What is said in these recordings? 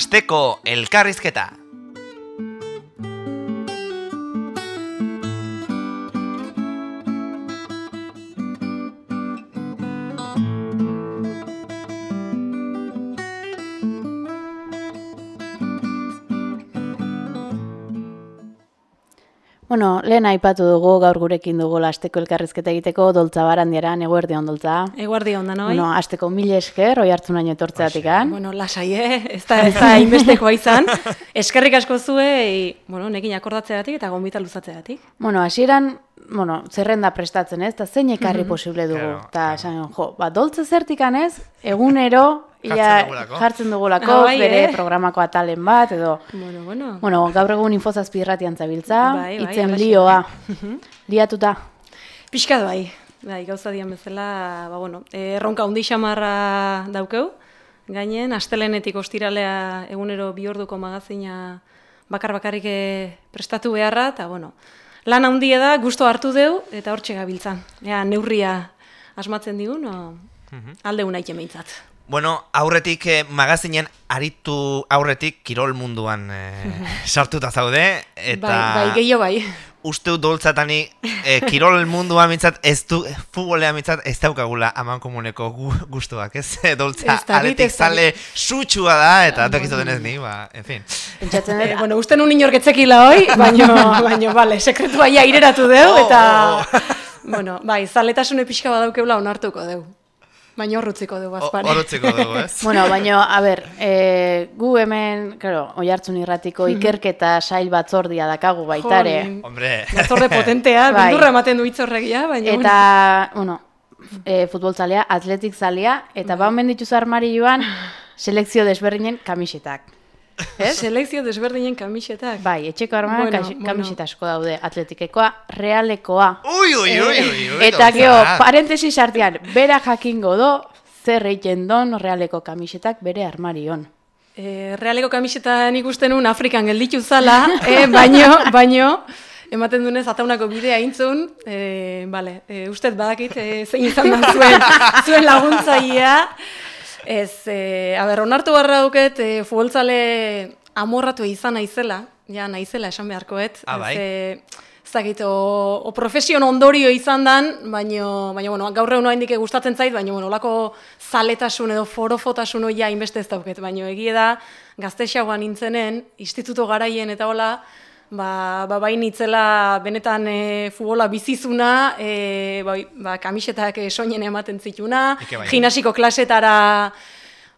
Asteko elkarrizketa. Bueno, lehen aipatu dugu gaur gurekin dugu asteko elkarrizketa egiteko doltza barandiara, eguerdi ondoltza. Eguardi onda, noi? Bueno, asteko mil esker, oi hartzun naino etortzeatik an. Bueno, lasai, eh? Ez da, ez da inbestekoa izan. Eskerrik asko zue, bueno, nekin akordatzeatik eta gombita luzatzeatik. Bueno, hasieran, bueno, zerrenda prestatzen ez, eta zein ekarri posible dugu. Claro, Eta, esan, jo, ba, doltze zertikan ez, egunero, ia, jartzen dugulako, Ah, bai, bere eh? programako atalen bat, edo, Bueno, bueno. bueno, gaur egun infozazpi irratian zabiltza, Bai, bai, itzen lioa, liatuta. Pixkat bai, bai, gauza dian bezala, ba, bueno, erronka hundi xamarra daukeu, gainen, astelenetik ostiralea egunero bi orduko magazina bakar bakarrik eh, prestatu beharra, eta, bueno, lan handia da, gusto hartu deu, eta hortxe gabiltza. Ea, neurria asmatzen digun, o, alde unai meintzat. Bueno, aurretik eh, magazinen aritu aurretik kirol munduan eh, sartuta zaude eta Bai, bai, gehiago bai. Uste dut doltzatani eh, kirol munduan mintzat ez du futbolea mintzat ez daukagula aman komuneko gu, gustuak, ez? Doltza Ez aletik ez zale sutsua da eta dakizu denez ni, ba, en fin. Pentsatzen Eh, dut, bueno, uste nun inorketzekila hoi, baino, baino, bale, sekretua ia ireratu deu, eta, oh. bueno, bai, zaletasune pixka badaukeula onartuko deu. Baina horrutziko dugu O- azpare. Orotzeko dugu, ez? Bueno, baina, a ber, e, gu claro, oi hartzun irratiko ikerketa sail batzordia dakagu baitare. Jolin. Hombre, Batzorde potentea, Bai. bildurra ematen du hitzorregia, baina... Eta, bueno, e, futbolzalea, atletik zalea, eta ba omen dituzu armarioan selekzio desberdinen kamisetak. Ez? Selekzio desberdinen kamisetak. Bai, etxeko armaran Bueno, bueno, bueno. kamiseta asko daude, atletikekoa, realekoa. ui, ui, ui, ui, ui, Eta geho, parentesis artean, bera jakingo do, zer egiten don realeko kamisetak bere armarion. E, realeko kamisetan ikusten un Afrikan gelditu zala, e, baino, baino, ematen dunez ataunako bidea intzun, e, bale, e, ustez badakit e, zein izan da zuen, zuen laguntzaia, ez, e, a ber, onartu barra duket, e, futboltzale amorratu izan naizela, ja naizela esan beharkoet, Ah, bai? ez, e, dakit, o, o profesion ondorio izan dan, baino, baino, bueno, gaur egun oraindik gustatzen zait, baino, bueno, olako zaletasun edo forofotasun hoia inbeste ez dauket, baino egie da, gaztexagoan nintzenen, instituto garaien eta hola, ba, ba bai nitzela benetan e, futbola bizizuna, e, bai, ba, kamisetak e, soinen ematen zituna, Ike bai. gimnasiko klasetara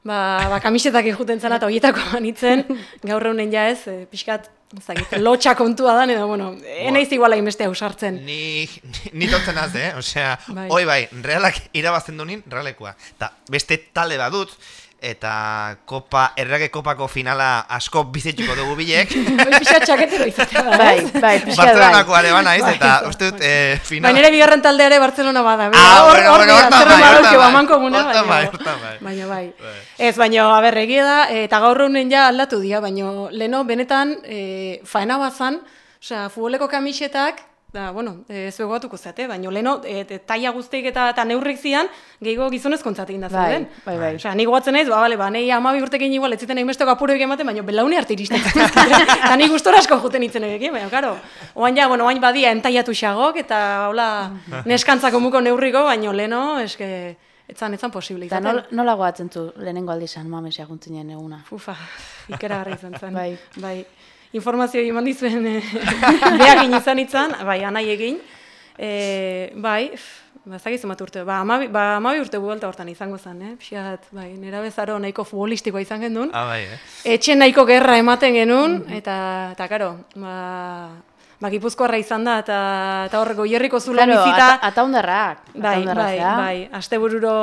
ba, ba, kamisetak ejuten zela eta horietako nintzen, gaur egunen ja ez, e, pixkat, lotxa kontua dan, edo, bueno, enaiz iguala inbeste ausartzen. Ni, ni, ni tortzen az, eh? Osea, Bai. oi bai, realak irabazten du nin, realekoa. Ta beste talde badut, eta kopa, errege kopako finala asko bizituko dugu bilek. Bai, Pixkat txaketero izatea da, Bai, ez? bai, pixka bai. Bartzelonakoa ere bana, ez? Bai. Eta uste dut, eh, final... Baina ere bigarren taldea ere Bartzelona bada. Ah, hor- hor bai, bai. amankomuna, Hortan bai, baina- bai. Bai. Bai. Ez, baina, a ber, egia da, eh, eta gaur honen ja aldatu dira, baina leno benetan e, faena bazan, osea, futboleko kamisetak, da, bueno, e, zuegatuko zate, baina leno, e, e, taia guztiek eta, eta neurrik zian, gehiago gizonezkontzatik da Bai, zeuden. bai, bai. Osea, nik goatzen naiz, ba, bale, ba, nahi amabi urtekin igual, ez ziten nahi besteko apuroik ematen, baina belaune arte iristen. Eta nik gustora asko juten itzen egekin, baina, karo, oain ja, bueno, oain badia entaiatu xagok, eta, hola, neskantzako muko neurriko, baina leno, eske, etzan, etzan posible Eta izaten. nol, nola goatzen zu lehenengo aldi San Mames aguntzinen eguna. Ufa, ikeragarri izan zen. Bai. bai. Informazio eman dizuen eh, behakin izan itzan, bai, anai egin. E, bai, ba, ez dakit zenbat urte, ba, amabi, ba, amabi urte buelta hortan izango zen, eh? Pixat, bai, nera bezaro nahiko futbolistikoa izan gendun. Ah, bai, eh? Etxe nahiko gerra ematen genuen, eta, eta karo, ba, ba, gipuzkoarra izan da, eta, eta horreko hierriko zulo Claro, bizita. ataundarrak. Bai, ataundarrak bai, zea. bai. Aste bururo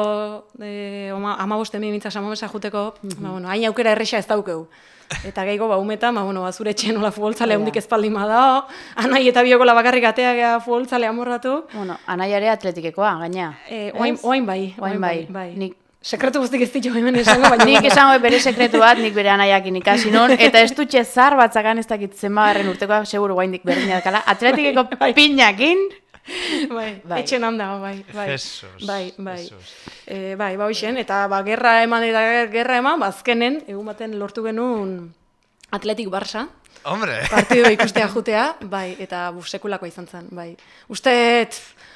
e, ama boste minitza samamesa juteko, ba, bueno, hain aukera erresa ez daukeu. Eta gehiago, ba, umeta, ba, bueno, ba, zure etxen nola futboltzale Bai, hundik da. anai eta biokola bakarrik atea gea futboltzale amorratu. Bueno, anaiare atletikekoa, gaina. E, oain, Ez? oain bai, Oain bai. bai. Nik- Sekretu guztik ez ditu hemen esango, baina... Nik esango bere sekretu bat, nik bere anaiakin ikasi nun, eta ez dutxe zar batzakan ez dakit zenbagarren urtekoa, seguru guaindik berdina dakala, atletikeko Bai. pinakin, bai, Bai. etxen handa, bai, bai. Jesus, Bai, bai. Jesus. E, bai, ba hoxen, eta ba, gerra eman eta gerra eman, ba, azkenen, egun baten lortu genuen Atletik Barça, Hombre. partido ikustea jutea, bai, eta bu, sekulakoa izan zen, bai. Uste,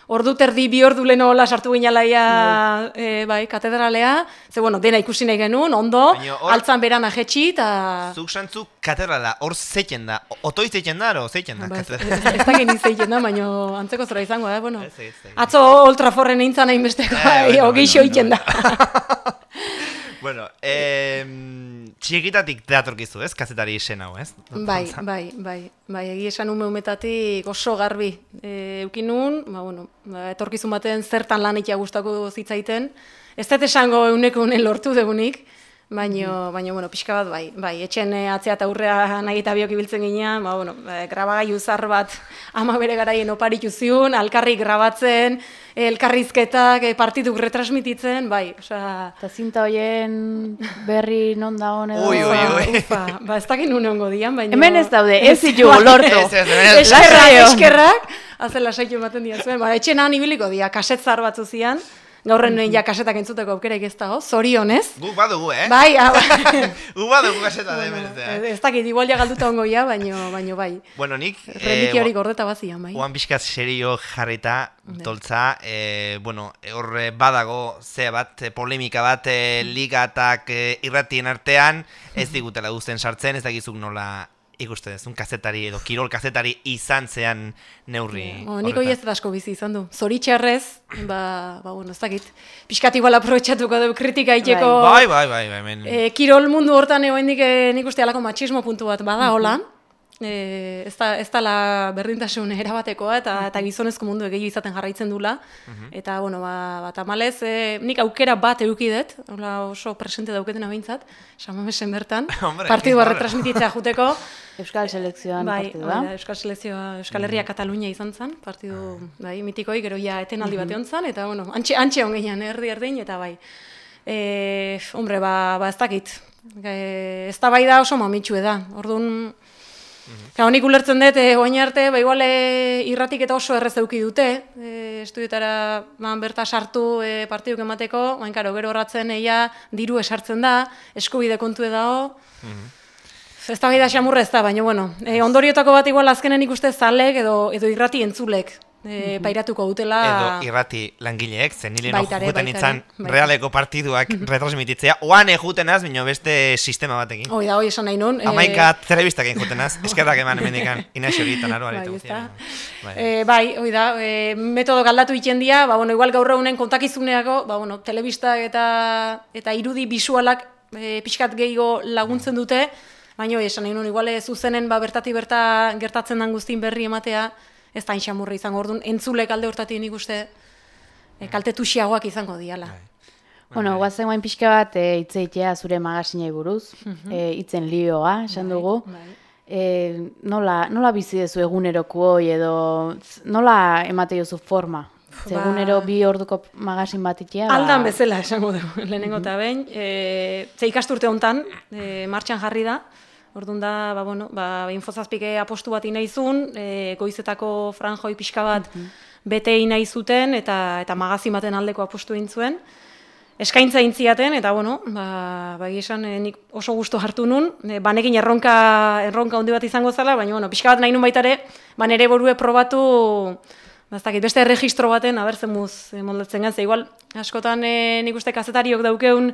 ordu terdi bi ordu leno hola sartu ginalaia, e, bai, katedralea, ze, bueno, dena ikusi nahi genuen, ondo, hor- altzan beran ajetxi, eta... Zuk santzu katedrala, hor zeiten da. Otoi zeiten da, oro zeiten da. Ba, katedrala? ez, ez dakit nizeiten da, baina antzeko zora izango da, bueno. Ez, ez, ez. Atzo ultraforren eintzan hainbesteko, Eh, bai, bueno, hogei bueno, xoiten da. Bueno, em, txikitatik datorkizu, ez? Kazetari izen hau, ez? Bai, bai, bai, bai, egia esan ume umetatik oso garbi e, eukin nuen, ba, bueno, ba, etorkizun baten zertan lan ikia gustako zitzaiten. Ez dut esango euneko unen lortu degunik, baino, baino, bueno, pixka bat, bai, bai, etxen atzea eta aurrea nahi eta biok ibiltzen ginean, ba, bueno, ba, grabagailu zar bat ama bere garaien oparitu ziun, alkarrik grabatzen, elkarrizketak, eh, partiduk retransmititzen, bai, osea, Eta zinta hoien berri non da hon edo... Ui, ui, Ufa, ui. ufa, ba, ez dakit nuen ongo dian, baina... Hemen ez daude, ez bai. lortu. Ez, ez, hemen ez. Eskerrak, eskerrak, hazen lasaitu ematen dira zuen. Ba, etxenan ibiliko dira, kasetzar batzu zian, gaurren ja kasetak entzuteko aukeraik ez dago, zorionez. Guk badugu, eh? Bai, ah, bai. Guk badugu kaseta da Bueno, hemen. ez, ez dakit, igual ja galduta ongo ja, baino, baino bai. Bueno, nik... Reliki hori eh, gordeta bazian, bai. Oan pixkat serio jarrita, toltza, e, bueno, hor eh, badago ze bat, eh, polemika bat, e, ligatak irratien artean, ez digutela guzten sartzen, ez dakizuk nola ikusten ez, un kazetari edo kirol kazetari izan zean neurri. Oh, niko ez da asko bizi izan du. Zoritxarrez, ba, ba, bueno, ez dakit. Piskat igual aprobetsatuko du kritika iteko... Bai, bai, bai, bai, hemen. E, kirol mundu hortan egoendik e, nik uste alako matxismo puntu bat bada hola. E, ez, da, ez dala berdintasun erabatekoa eta, eta gizonezko mundu gehiago izaten jarraitzen dula. Eta, bueno, ba, ba tamalez, e, nik aukera bat eukidet, hola oso presente dauketena behintzat, samamesen bertan, Hombre, partidua retransmititzea juteko. Euskal selekzioan bai, partidu hori da. da, Euskal Selekzioa, Euskal Herria Katalunia izan zen, partidu bai, mitikoi, gero ja etenaldi bate zen, eta bueno, antxe, antxe ongean, erdi erdin, eta bai. E, hombre, ba, ba ez dakit. E, ez da bai da oso mamitxue da. Orduan, Gau, nik ulertzen dut, e, oain arte, ba, igual e, irratik eta oso errez eduki dute, e, estudietara man berta sartu e, partiduk emateko, baina karo, gero horratzen eia diru esartzen da, eskubide kontu dago, Ez da da xamurra ez da, baina, bueno, e, ondoriotako bat igual azkenen ikuste zalek edo, edo irrati entzulek e, pairatuko dutela. Edo irrati langileek, zen ere, juten itzan realeko partiduak retransmititzea, oan ejutenaz, bino beste sistema batekin. Hoi da, hoi esan nahi nun. e, Amaika telebistak egin jutenaz, eskerrak eman hemendikan, Inaxi hori eta naroa Bai. E, bai, hoi da, e, metodo galdatu iten dira, ba, bueno, igual gaur egunen kontakizuneako, ba, bueno, telebista eta, eta irudi bisualak e, pixkat gehiago laguntzen dute, baina esan nahi nun, igual zuzenen ba, bertati berta gertatzen den guztin berri ematea, ez da inxamurra izango, orduan entzulek alde hortatik nik uste e, kaltetuxiagoak izango diala. Bueno, guazen guain pixka bat e, itzeitea zure magasinei buruz, e, itzen lioa, esan dugu. bai. E, nola, nola bizi dezu eguneroko hoi edo nola emate jozu forma? Ba- egunero bi orduko magasin bat itea, ba- Aldan bezala esango dugu, lehenengo eta behin. E, ze ikasturte hontan e, martxan jarri da, Orduan da, ba, bueno, ba, infozazpike apostu bat inaizun, e, goizetako franjoi pixka bat bete inai zuten, eta, eta magazin baten aldeko apostu egin zuen. Eskaintza intziaten, eta bueno, ba, ba esan eh, nik oso gustu hartu nun, e, banekin erronka, erronka handi bat izango zela, baina bueno, pixka bat nahi nun baita ere, ba nere borue probatu, ba, ez dakit, beste erregistro baten, abertzen muz e, moldatzen gaz, igual, askotan e, nik uste kazetariok daukeun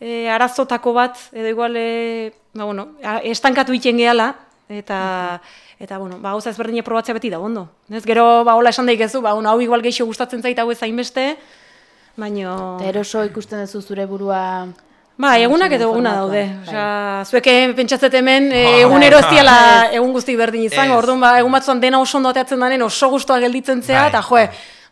e, arazotako bat, edo igual, e, ba, bueno, estankatu iten gehala, eta, eta bueno, ba, gauza ezberdine probatzea beti da, ondo. Ez gero, ba, hola esan daikezu, ba, bueno, hau igual geixo gustatzen zait hau ez hainbeste, baino... Eta eroso ikusten duzu zure burua... Ba, egunak edo eguna daude. formatuan, Osea, zueke pentsatzet hemen e, Bai. egunero ez diala egun guzti berdin izango. Orduan ba, egun batzuan dena oso ondo ateatzen danen oso gustoa gelditzen zea Bai, eta joe,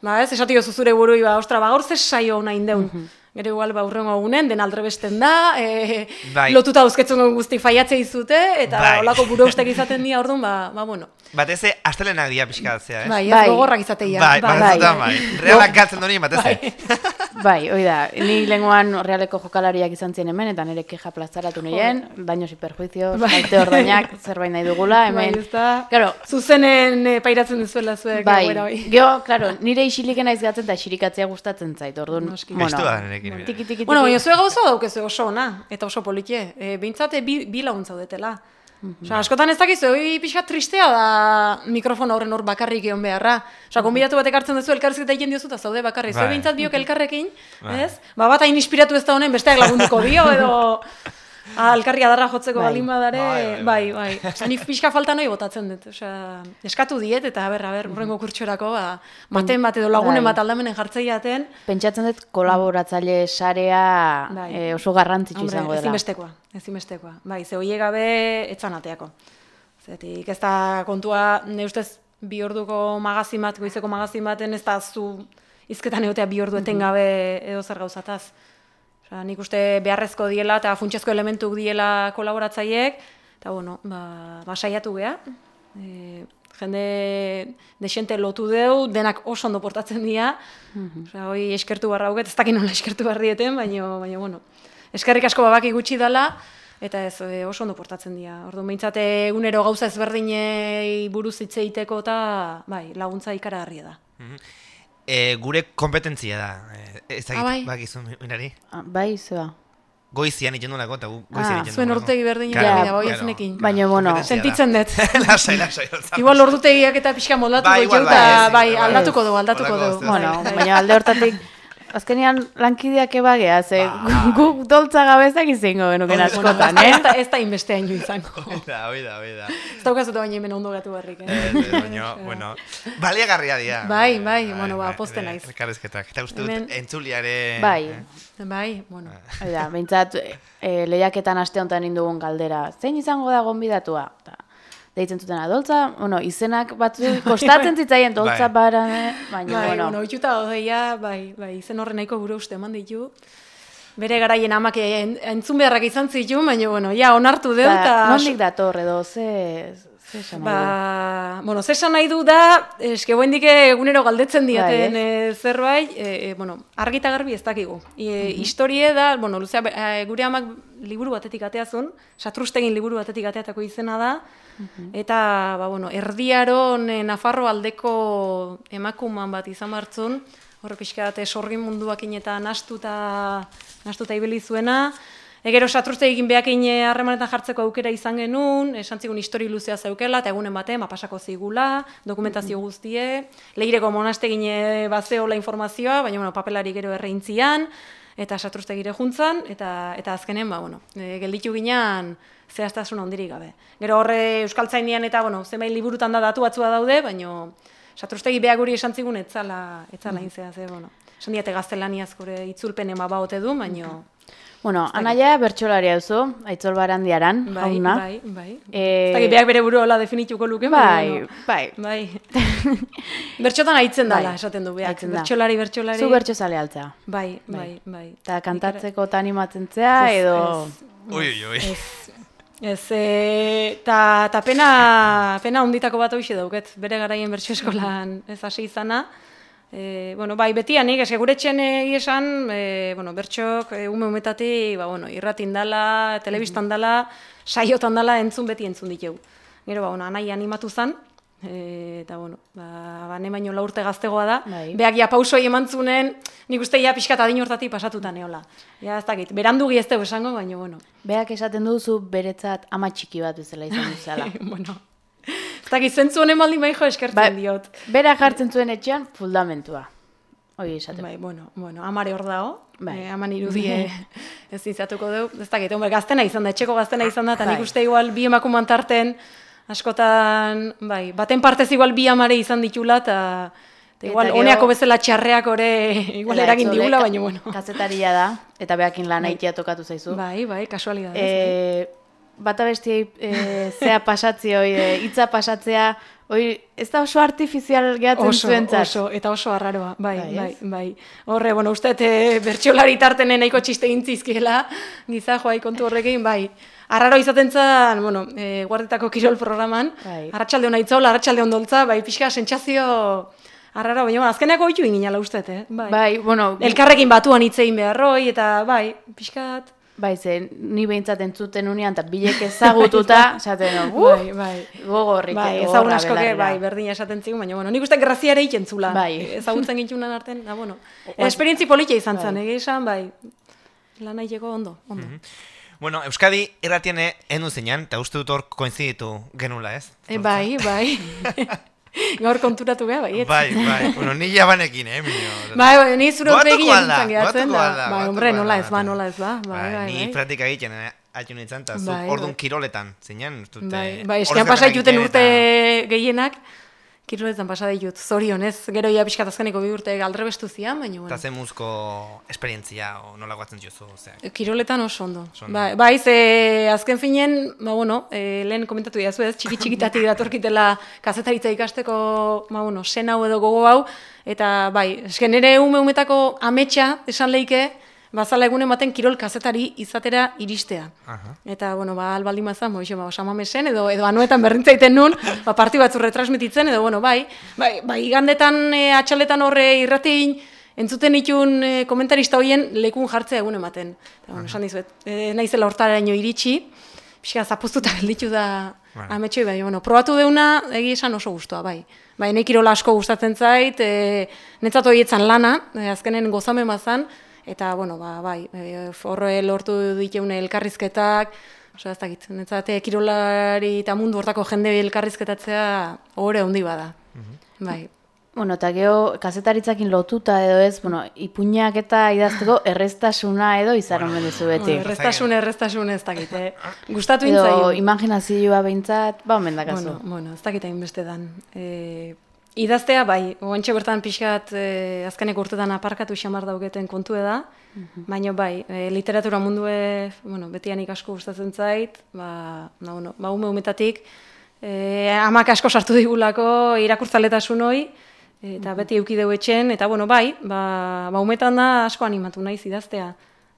ba, ez esatio zure burui ba, ostra, ba, gaur ze saio nahi deun. Gero igual ba urrengo egunen den aldrebesten da, e, Bai. lotuta uzketzen guzti faiatze izute eta Bai. olako buru ustek izaten dira orduan, ba, ba bueno. Batez ere, astelenak dira pixkatzea, eh? Bai, ez Bai. gogorrak izateia. bai, bai, bai. bai. bai. Realak galtzen duen batez ere. Bai, hoi da, ni lenguan realeko jokalariak izan ziren hemen, eta nire keja plazaratu nien, daños y perjuicios, Bai. ordainak, zerbait nahi dugula, Bai, hemen. da. Claro, Zuzenen e, pairatzen duzuela zuek. bai, hori. gero, claro, nire isilik naiz gatzen eta xirikatzea gustatzen zait, orduan, bueno, Tiki, tiki, tiki. Bueno, baina zue gauza daukezu oso ona, eta oso politie. E, Bintzate bi, bi laguntza detela. Osa, askotan ez dakizu, hori pixka tristea da mikrofono horren hor bakarrik egon beharra. Osa, konbidatu batek hartzen duzu elkarrizketa egiten diozu eta zaude bakarrik. Zue Bai. bintzat biok elkarrekin, Bai. ez? Ba, bat hain inspiratu ez da honen, besteak lagunduko dio, edo ah, elkarri adarra jotzeko Bai. balin badare, Bai, bai, bai, bai. bai. Osa, nik pixka falta noi botatzen dut. Osa, eskatu diet, eta aber, aber, urrengo kurtxorako, ba, baten bat edo lagunen Bai. bat aldamenen jartzeiaten, Pentsatzen dut kolaboratzaile sarea Bai. eh, oso garrantzitsu izango dela. ezinbestekoa, ezinbestekoa. Bai, ze hoiek gabe etzan ateako. Zetik, ez da kontua, ne ustez, bi orduko magazin bat, goizeko magazin baten, ez da zu izketan egotea bi ordu etengabe edo zer gauzataz. Osea, nik uste beharrezko diela eta funtsezko elementuk diela kolaboratzaileek, eta bueno, ba, ba saiatu gea. E, jende desente lotu deu, denak oso ondo portatzen dira. Osea, hoi eskertu barra hauket, ez dakit nola eskertu behar dieten, baina, baina bueno, eskerrik asko babaki gutxi dela, eta ez e, oso ondo portatzen dira. Orduan behintzate egunero gauza ezberdinei buruz hitz egiteko eta bai, laguntza ikaragarria da. E, gure kompetentzia da. E, ez dakit, Ah, bai. bakizu, minari? Ah, bai, zeba. Goizian egiten duelako, eta gu goizian Ah, egiten Zuen Claro, da, Ja, bai, claro, Baina, bueno. Sentitzen dut. lasai, lasai. Igual ordutegiak eta pixka moldatuko Bai, igual ditu, bai, bai, bai, aldatuko bai. dugu, aldatuko Horrelako dugu. gauza. Bueno, Bai, bai. baina alde hortatik, azkenean lankideak ebagea, ze Ba. guk doltza gabezak izango da. askotan, Ez eh? da, ez da inbeste hain izango. Oida, oida, oida. Ez daukazut baina hemen ondo gatu barrik, eh? Ez, ez, baina, bueno, baliagarria dira. Bai, bai, bueno, ba, poste ere naiz. Elkarrizketak. Eta uste dut, entzuliare... Bai. eh, Bai, bueno. Hori da, behintzat, e, lehiaketan aste honetan indugun galdera, zein izango da gonbidatua? Ta, deitzen zuten adoltza, bueno, izenak batzu kostatzen zitzaien doltza Bai. bara, eh, baina, Bai, bueno, bueno, oituta odeia, bai, bai, izen horren nahiko gure uste eman ditu. Bere garaien amak en, entzun beharrak izan zitu, baina, bueno, ja, onartu deu, ta, eta... nondik dator edo, ze, ze nahi du? Ba, bueno, zesan nahi du da, eske goendik egunero galdetzen diaten Bai, e, zerbait, e, e, bueno, argita garbi ez dakigu. E, Historie da, bueno, luzea, e, gure amak liburu batetik ateazun, satrustegin liburu batetik ateatako izena da, eta, ba, bueno, erdiaron e, Nafarro aldeko emakuman bat izan martzun, horre pixka bat sorgin munduakin eta nastuta, nastuta ibili zuena, Egero satruste egin behakin eh, harremanetan jartzeko aukera izan genuen, esan zigun histori luzea zeukela, eta egunen batean pasako zigula, dokumentazio guztie, lehireko monastegin eh, bazeola informazioa, baina bueno, papelari gero erreintzian, eta satruste gire juntzan, eta, eta azkenen, ba, bueno, e, gelditu ginean zehaztasun ondirik gabe. Gero horre Euskaltzainian eta, bueno, zenbait liburutan da datu batzua daude, baina satrustegi behar guri esan zigun etzala, etzala inzea, ze, bueno, esan diate gaztelaniaz gure itzulpen ema baote du, baina... Bueno, anaia bertxolaria duzu, aitzol barandiaran, Bai, jauna. bai, bai. Eh, dakit behar bere buru hola definituko luke, Bai, baina, bai. bueno, bai. Bertxotan aitzen dala, Bai, esaten du, aitzen da. Bertxolari, bertxolari. Zu bertxo zale altza. Bai, bai, bai. Eta kantatzeko eta animatzen zea, edo... Ui, ui, ui. Ez, e, ta, ta pena, pena onditako bat hoxe dauket, bere garaien bertso eskolan ez hasi izana. E, bueno, bai, betianik, eske gure egia esan, e, bueno, bertxok, e, ume umetati, ba, bueno, irratin dala, telebistan dala, saiotan dala, entzun beti entzun ditugu. Gero, ba, bueno, anai animatu zan, e, eta, bueno, ba, ba, ne baino la urte gaztegoa da, Bai. beak ja pausoi eman zunen, nik uste ja pixkat adin hortatik pasatuta neola. Ja, ez dakit, berandugi ez dugu esango, baina, bueno, Beak esaten duzu beretzat ama txiki bat bezala izan duzala. bueno, ez dakit, zentzu honen baldin bai jo eskertzen Ba, diot. Bera jartzen zuen etxean fundamentua. Hoi esaten. Bai, bueno, bueno, amare hor dago, Bai. eh, aman irudie ez izatuko dugu, ez dakit, hombre, gaztena izan da, etxeko gaztena izan da, eta nik Bai. uste igual bi emakuman tarten, askotan, bai, baten partez igual bi amare izan ditula, eta eta igual Eta honeako bezala txarreak ore igual eragin digula, baina bueno. Kazetaria da, eta beakin lan aitea tokatu zaizu. Bai, bai, kasualidad. E, bata bestiei e, zea pasatzea, hoi, e, hitza pasatzea, hoi, ez da oso artifizial gehatzen oso, zuentzat. oso, eta oso arraroa, bai, Bai, bai, bai, Horre, bueno, uste, e, bertxolari tartenen nahiko txiste intzizkiela, giza joai kontu horrekin, bai. Arraro izaten zen, bueno, e, guardetako kirol programan, Bai. arratsalde hona itzola, arratsalde ondoltza, bai, pixka, sentsazio arraro, baina, bueno, azkeneko oitu inginala uste, eh? Bai. Bai, bueno, Elkarrekin batuan hitz egin beharroi, eta bai, pixkat, Bai, ze, ni behintzat entzuten unean, eta bilek ezagututa, esaten, no, uh, bai, bai. gogorrik, Bai, ezagun asko bai, berdina esaten zigun, baina, bueno, nik uste graziare egiten zula. Bai. Ezagutzen gintzunan arten, da, bueno. Esperientzi politia izan zen, egia esan, bai. Lana hileko ondo, ondo. Bueno, Euskadi irratien enu zeinan, eta uste dut hor koinziditu genula, ez? E, bai, bai. Gaur konturatu geha, bai, ez? Bai, bai. Bueno, ni jabanekin, eh, minio. Bai, bai, ni zure da, nintzen gehatzen da. Bai, hombre, nola ez ba, nola ez ba. Bai, bai, Ni bai. praktika egiten eh, haitu nintzen, eta zuk Bai, orduan bai. kiroletan, zeinan, uste dut, Bai, bai, eskian zer pasa dituten egiten urte gehienak, kiroletan pasa ditut, zorionez, gero ja pixkat azkeneko bi urte aldrebestu zian, baina, Eta bueno. muzko esperientzia, o nola guatzen jozu, ozea. Kiroletan oso ondo. Ondo. Bai, ze azken finen, ba, bueno, e, lehen komentatu diazu ez, txiki txikitatik datorkitela kazetaritza ikasteko, ba, bueno, sen hau edo gogo hau, eta bai, esken ere ume umetako ametsa esan leike, bazala egun ematen kirol kazetari izatera iristea. Aha. Eta, bueno, ba, albaldin mazan, bo, ba, osamamesen, edo, edo anuetan berrintzaiten nun, ba, parti batzu retransmititzen, edo, bueno, bai, bai, bai igandetan, e, atxaletan horre irratin, entzuten itun e, komentarista hoien lekun jartzea egun ematen. Eta, bueno, esan dizuet, e, naizela hortaraino iritsi, pixka zapuztuta gelditu da Bai. ametxoi, bai, bueno, probatu deuna, egi esan oso gustoa, bai. Bai, nahi kirola asko gustatzen zait, e, netzat horietzan lana, e, azkenen gozame mazan, eta, bueno, ba, bai, e, horre lortu diteune elkarrizketak, Osa, ez dakit, netzat eh, kirolari eta mundu hortako jende elkarrizketatzea ohore handi bada. Bai. Bueno, eta geho, kazetaritzakin lotuta edo ez, bueno, ipuñak eta idazteko errestasuna edo izan omen duzu beti. Bueno, errestasun, errestasun ez dakit, eh? Gustatu edo intzaio. imaginazioa behintzat, ba, omen dakazu. Bueno, bueno, ez dakit hainbeste dan. E, idaztea, bai, oantxe bertan pixkat e, azkeneko urtetan aparkatu xamar dauketen kontue da, baina bai, e, literatura mundue, bueno, betianik asko gustatzen zait, ba, na, bueno, ba ume umetatik, e, amak asko sartu digulako irakurtzaletasun hoi, eta beti euki deu etxen, eta bueno, bai, ba, ba umetan da asko animatu naiz idaztea.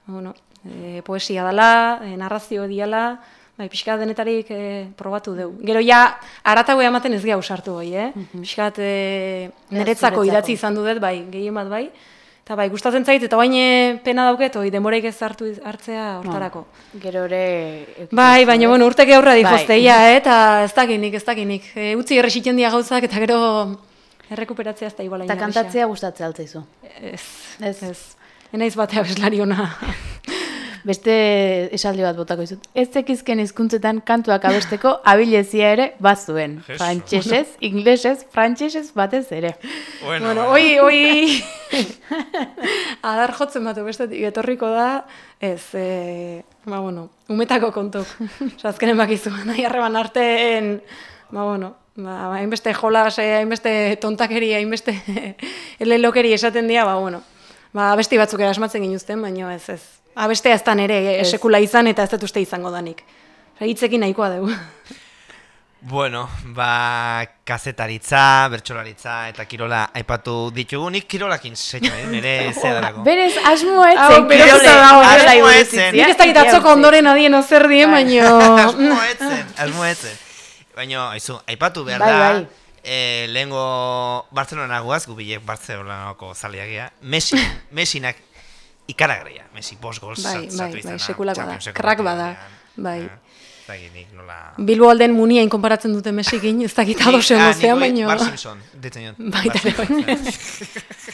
Bueno, e, poesia dela, e, narrazio diala, bai, pixka denetarik e, probatu deu. Gero ja, aratago ematen ez geha sartu hoi, eh? Pixkat e, niretzako zuretzako. idatzi izan du dut, bai, gehien bat bai. Eta bai, gustatzen zait, eta baina pena dauket, hoi, denboraik ez hartu hartzea hortarako. Gero ere... Bai, baina, bueno, urteke aurra Bai. dihozteia, eh? eta ez dakinik, ez dakinik. E, utzi erresiten dia gauzak, eta gero errekuperatzea ez da iguala Eta kantatzea gustatzea altzaizu. Ez. ez. ez. Enaiz batea beslari ona. Beste esaldi bat botako izut. Ez zekizken hizkuntzetan kantuak abesteko abilezia ere bazuen. Frantsesez, inglesez, frantsesez batez ere. Bueno, Bueno, hoi, hoi, adar jotzen batu bestetik etorriko da, ez, e, ba, bueno, umetako kontu. Azkenen bakizu, nahi arreban arteen, ba, bueno, ba, hainbeste jolas, eh, hainbeste tontakeri, hainbeste elelokeri esaten dira, ba, bueno, ba, abesti batzuk erasmatzen ginuzten, baina ez, ez. Abestea ez ere eh, sekula izan eta ez dut uste izango danik. Hitzekin nahikoa dugu. Bueno, ba, kazetaritza, bertsolaritza eta kirola aipatu ditugu. Nik kirolakin seitu nahi, nire zea dalako. Berez, asmo etzen kirole. dago, Asmo etzen. Nik ez dakit atzoko ondoren adien ozer dien, Bai. baino... asmo etzen, asmo etzen. Baina, aizu, aipatu behar Bai, da, bai. Eh, lehengo Barcelona guaz, gubilek Barcelonako zaleagia, Messi, Messinak ikaragarria, Messi bost gol Bai, bai, bai, izana sekulakoa da. Championseko Crack bada, bai. Eh, ez dakit nik nola... Bilbo alden muniain konparatzen dute Mesikin, ez dakit adosen Nik- ah, baino... Bart Simpson. Baita Bart ere, Simpson.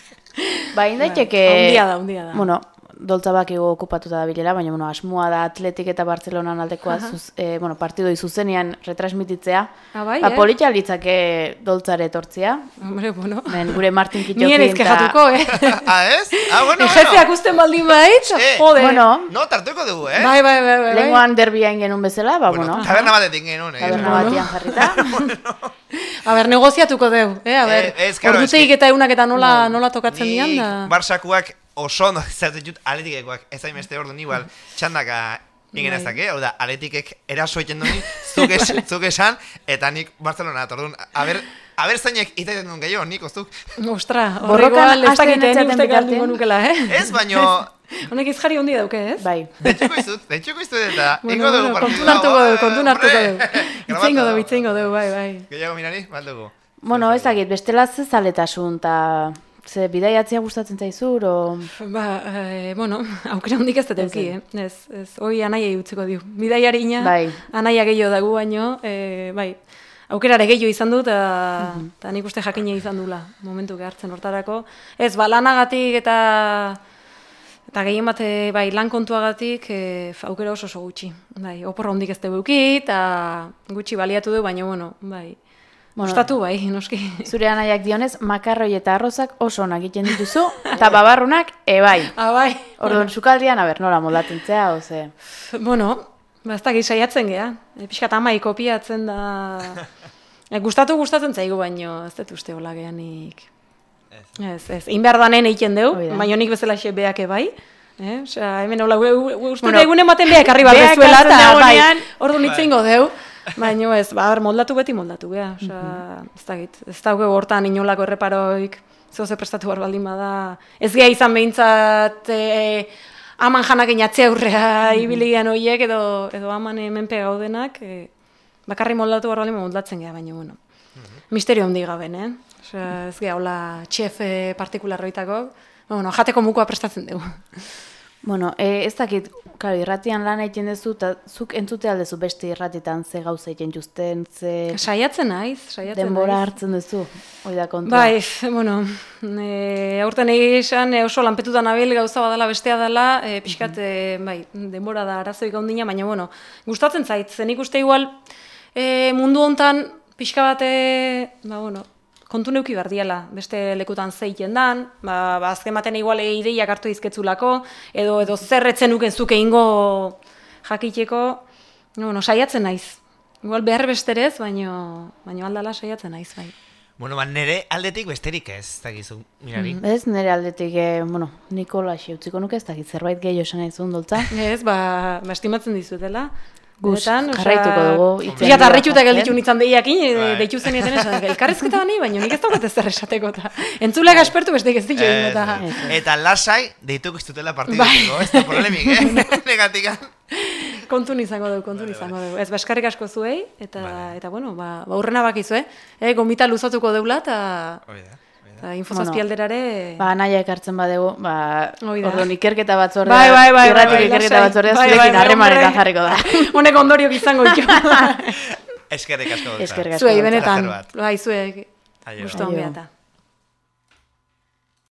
Bai, daiteke... Handia da, handia da. Bueno, doltza bakigu okupatuta da bilela, baina bueno, asmoa da Atletik eta Barcelonan aldekoa zuz, eh, bueno, partidoi zuzenean retransmititzea. Ah, bai, ba, eh? polita litzake doltzare etortzia. Hombre, bueno... Ben, gure Martin Kittokin Nien ezkejatuko, eh? ah, ez? Ah, bueno, Jefeak usten baldin bait, Eh, jode. Bueno, No, tartuko dugu, eh? Bai, bai, bai, bai. bai. lenguan derbia genuen bezala, ba, bueno, bueno, taberna batetik genuen, eh? taberna batian jarrita. A ber, negoziatuko deu, eh? A ber, Eh, ez, claro, orduteik eske- eta eunak eta nola, nola tokatzen dian, Nik da... Barsakuak oso ondo izaten dut aletikekoak ez hainbeste ordu igual txandaka egin Bai. ezake, hau da, aletikek eraso egiten duni, zuk, es, zuk esan, eta nik Barcelona, eta orduan, aber, aber zainek itaiten duen gehiago, nik oztuk. Ostra, dakit, eh, etxaten uste galdingo nukela, eh? Ez, baino, Honek izjari hondi dauke, ez? bai. Deitxuko izut, eta Bueno, ingo dugu bueno, partidu kontu hartuko dugu, eh, kontu hartuko dugu. Itzeingo dugu, itzeingo dugu, bai, bai. Gehiago mirari, bat dugu. Bueno, ez dakit, bestela ze zaletasun, eta Ze bidaiatzea gustatzen zaizur, o... Ba, e, bueno, aukera hondik ez dut euki, eh? Ez, ez, hoi anaiei utziko diu. Bidaiarina, Bai. anaia gehiago dago baino, e, bai, aukerare gehiago izan dut, eta mm nik uste jakine izan dula, momentu hartzen hortarako. Ez, ba, lanagatik eta eta gehien bat, e, bai, lan kontuagatik, e, aukera oso oso gutxi. Bai, oporra hondik ez dugu eta gutxi baliatu du, baina, bueno, bai, Bueno, Gustatu bai, noski. Zure anaiak dionez, makarroi eta arrozak oso onak egiten dituzu, eta babarrunak ebai. ah, bai. Orduan, sukaldian, a ber, nola moldatzen zea, oze... Bueno, ba, ez dakit saiatzen geha. E, pixkat amai kopiatzen da... E, gustatu gustatzen zaigu baino, ez dut uste hola geanik. Ez, ez. Egin behar danen egiten deu, da. baina nik bezala xe beak bai. Eh? Osea, hemen hola, uste Bueno, bueno, egun ematen beak arri bat beak bezuela, eta bai, ordu nitzengo deu. Baina ez, ba, ber, moldatu beti moldatu geha. Osea, ez dakit, ez dauke hortan inolako erreparoik, zeo ze prestatu behar baldin bada. Ez geha izan behintzat, e, aman janak inatze aurrea ibilian horiek, edo, edo aman menpe gaudenak, e, bakarri moldatu behar baldin moldatzen geha, baina, bueno. Misterio handi gaben, eh? Osea, ez geha, hola, txef partikularroitako, bueno, jateko mukoa prestatzen dugu. Bueno, e, ez dakit, karo, irratian lan egiten duzu, eta zuk entzute aldezu beste irratitan ze gauza egiten justen, ze Saiatzen naiz, saiatzen denbora naiz. hartzen duzu, hoi da kontua. Bai, bueno, e, aurten esan e, oso lanpetuta nabil gauza badala bestea dela, e, pixkat, e, bai, denbora da arazoik gaundina, baina, bueno, gustatzen zait, zen ikuste igual e, mundu hontan pixka bat, e, ba, bueno, kontu neuki behar diela, beste lekutan zeiten dan, ba, ba azken baten igual ideiak hartu izketzulako, edo, edo zerretzen nuken zuke ingo jakiteko, bueno, saiatzen naiz. Igual behar besterez, baino, baino aldala saiatzen naiz, bai. Bueno, ba, nere aldetik besterik ez, ez dakizu, mirari. Ez, nire aldetik, e, bueno, Nikola utziko nuke, ez dakit zerbait gehiago esan nahi zuen doltza. Ez, ba, ba estimatzen dizutela. Osea, jarraituko dugu, tarrituta jartzen. gelditu nintzen deiakin, e, Bai. deitu zen ezen esan, elkarrezketa bani, baina nik ez daukat ez zer esateko eta entzuleak aspertu besteik ez ditu eta... Eta lasai, deituko ez dutela Bai. partidutiko, ez da polemik, eh? Negatika. Kontun izango dugu, kontun izango dugu. Ez, baskarrik asko zuei, eta, eta bueno, ba, ba urrena bakizu, eh? E, gomita luzatuko deula, eta, Eta infozazpi alderare... Ba, naia ekartzen badegu, ba, orduan ikerketa batzordea, Bai, bai, bai, irratiko bai, bai, ikerketa batzordea, Bai, bai, zurekin bai, harremanetan jarriko da. Honek ondoriok izango ditu. Eskerrik asko. Eskerrik asko. Zuei, benetan. Bai, zuek. Aio. Gusto ongeata.